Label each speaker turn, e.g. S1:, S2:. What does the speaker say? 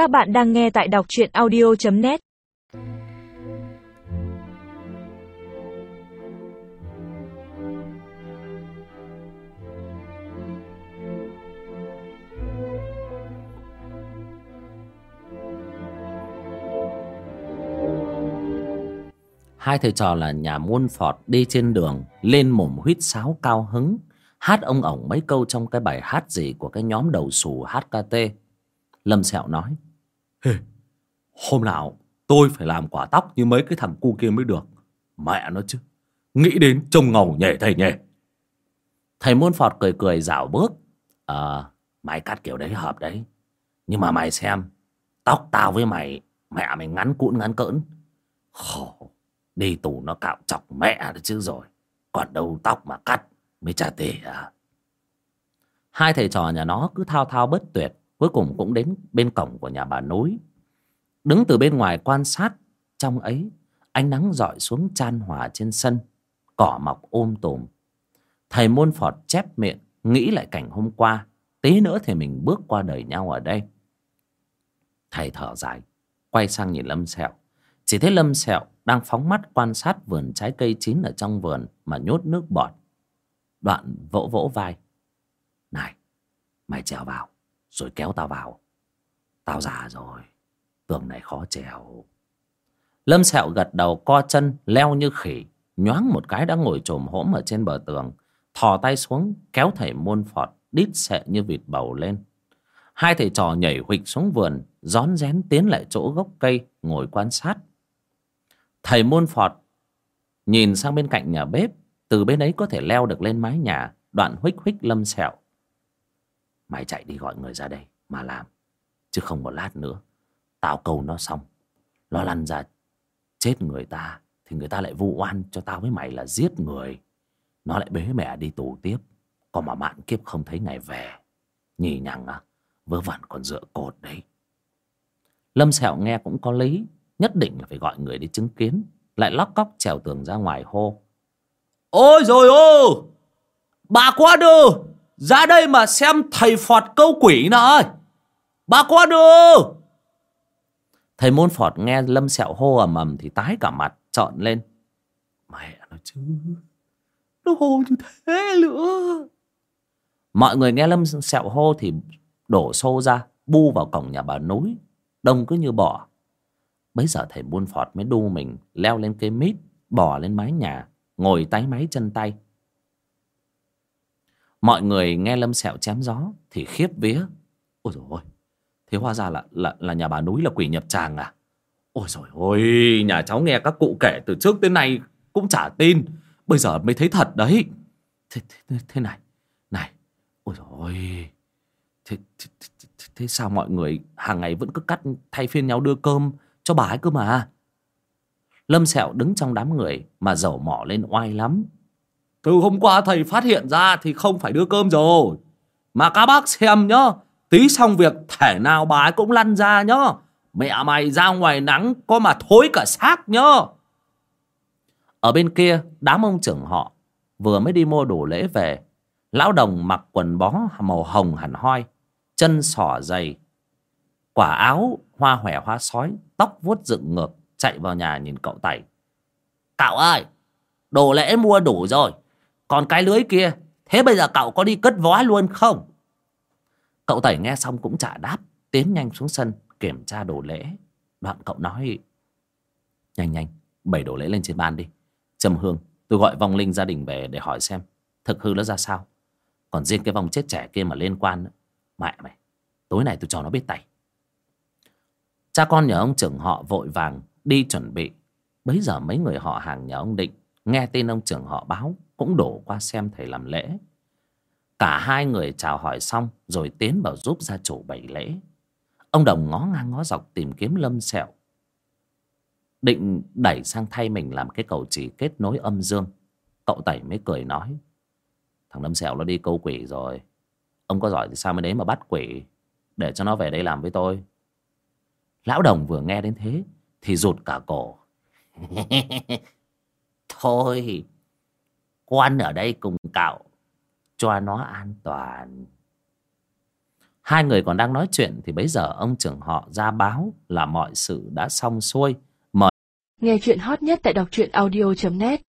S1: Các bạn đang nghe tại đọc truyện audio.net
S2: Hai thầy trò là nhà muôn phọt đi trên đường, Lên mồm huyết sáo cao hứng, Hát ông ổng mấy câu trong cái bài hát gì Của cái nhóm đầu sù HKT Lâm Sẹo nói
S3: Hey, hôm nào tôi phải làm quả tóc như mấy cái thằng cu kia mới được. Mẹ nó chứ. Nghĩ đến trông ngầu nhẹ thầy nhẹ.
S2: Thầy muôn phọt cười cười rảo bước Ờ mày cắt kiểu đấy hợp đấy Nhưng mà mày xem Tóc tao với mày Mẹ mày ngắn cũn ngắn cỡn Khổ Đi tù nó cạo chọc mẹ đó chứ rồi Còn đâu tóc mà cắt Mới trả tề à Hai thầy trò nhà nó cứ thao thao bất tuyệt Cuối cùng cũng đến bên cổng của nhà bà núi Đứng từ bên ngoài quan sát, Trong ấy, Ánh nắng dọi xuống chan hòa trên sân, Cỏ mọc ôm tùm. Thầy môn phọt chép miệng, Nghĩ lại cảnh hôm qua, Tí nữa thì mình bước qua đời nhau ở đây. Thầy thở dài, Quay sang nhìn Lâm Sẹo. Chỉ thấy Lâm Sẹo đang phóng mắt quan sát vườn trái cây chín ở trong vườn Mà nhốt nước bọt. Đoạn vỗ vỗ vai. Này, Mày trèo vào. Rồi kéo tao vào. Tao già rồi, Tường này khó trèo Lâm Sẹo gật đầu, co chân, Leo như khỉ, Nhoáng một cái đã ngồi trồm hổm ở trên bờ tường, thò tay xuống, kéo thầy môn phọt đít xệ như vịt bầu lên. Hai thầy trò nhảy huỵch xuống vườn, rón rén tiến lại chỗ gốc cây, ngồi quan sát. Thầy môn phọt nhìn sang bên cạnh nhà bếp, từ bên ấy có thể leo được lên mái nhà, đoạn huých huých lâm sẹo mày chạy đi gọi người ra đây mà làm, chứ không một lát nữa. Tao câu nó xong, nó lăn ra, chết người ta, thì người ta lại vu oan cho tao với mày là giết người. Nó lại bế mẹ đi tù tiếp, còn mà mạn kiếp không thấy ngày về. Nhì nhằng à vớ vẩn còn dựa cột đấy. Lâm sẹo nghe cũng có lý, nhất định là phải gọi người đi chứng kiến, lại lóc cóc trèo tường ra ngoài hô.
S3: Ôi rồi ô! Bà qua đưa! Ra đây mà xem thầy phọt câu quỷ nè ơi! Bà qua đưa!
S2: thầy môn phọt nghe lâm sẹo hô ầm ầm thì tái cả mặt trọn lên
S3: Mẹ nó chứ! Nó hô như thế nữa!
S2: mọi người nghe lâm sẹo hô thì đổ xô ra, bu vào cổng nhà bà núi, đông cứ như bỏ bấy giờ thầy buôn phọt mới đu mình leo lên cây mít bỏ lên mái nhà, ngồi tay máy chân tay mọi người nghe lâm sẹo chém gió thì khiếp vía. Ôi rồi, ôi thế hóa ra là là là nhà bà núi là quỷ nhập tràng à?
S3: Ôi rồi ôi, nhà cháu nghe các cụ kể từ trước tới nay cũng chả tin. Bây giờ mới thấy thật đấy.
S2: thế, thế, thế này này ôi rồi, ôi. Thế, thế, thế, thế, thế sao mọi người hàng ngày vẫn cứ cắt thay phiên nhau đưa cơm cho bà ấy cơ mà? Lâm sẹo đứng trong đám người mà dầu mỏ lên oai lắm.
S3: Từ hôm qua thầy phát hiện ra thì không phải đưa cơm rồi. Mà các bác xem nhá. Tí xong việc thể nào bà ấy cũng lăn ra nhá. Mẹ mày ra ngoài nắng, có mà thối cả xác nhá.
S2: ở bên kia, đám ông trưởng họ vừa mới đi mua đồ lễ về lão đồng mặc quần bó màu hồng hẳn hoi, chân sỏ dày, quả áo hoa hòe hoa sói, tóc vuốt dựng ngược, chạy vào nhà nhìn cậu tẩy cậu ơi, đồ lễ mua đủ rồi còn cái lưới kia, thế bây giờ cậu có đi cất vó luôn không? Cậu tẩy nghe xong cũng chả đáp, tiến nhanh xuống sân kiểm tra đồ lễ. Đoạn cậu nói, nhanh nhanh, bày đồ lễ lên trên bàn đi. Trầm hương, tôi gọi vong linh gia đình về để hỏi xem thực hư nó ra sao. Còn riêng cái vong chết trẻ kia mà liên quan mẹ mày, tối nay tôi cho nó biết tay. Cha con nhà ông trưởng họ vội vàng đi chuẩn bị. Bấy giờ mấy người họ hàng nhà ông định nghe tin ông trưởng họ báo, cũng đổ qua xem thầy làm lễ. Cả hai người chào hỏi xong, rồi tiến vào giúp gia chủ bày lễ. Ông đồng ngó ngang ngó dọc tìm kiếm lâm sẹo. Định đẩy sang thay mình làm cái cầu chỉ kết nối âm dương. Cậu tẩy mới cười nói, thằng lâm sẹo nó đi câu quỷ rồi. Ông có giỏi thì sao mới đến mà bắt quỷ? Để cho nó về đây làm với tôi. Lão đồng vừa nghe đến thế thì rụt cả cổ. thôi. Quan ở đây cùng cậu cho nó an toàn. Hai người còn đang nói chuyện thì bấy giờ ông trưởng họ ra báo là mọi sự đã xong xuôi.
S1: Nghe chuyện hot nhất tại đọc truyện audio.net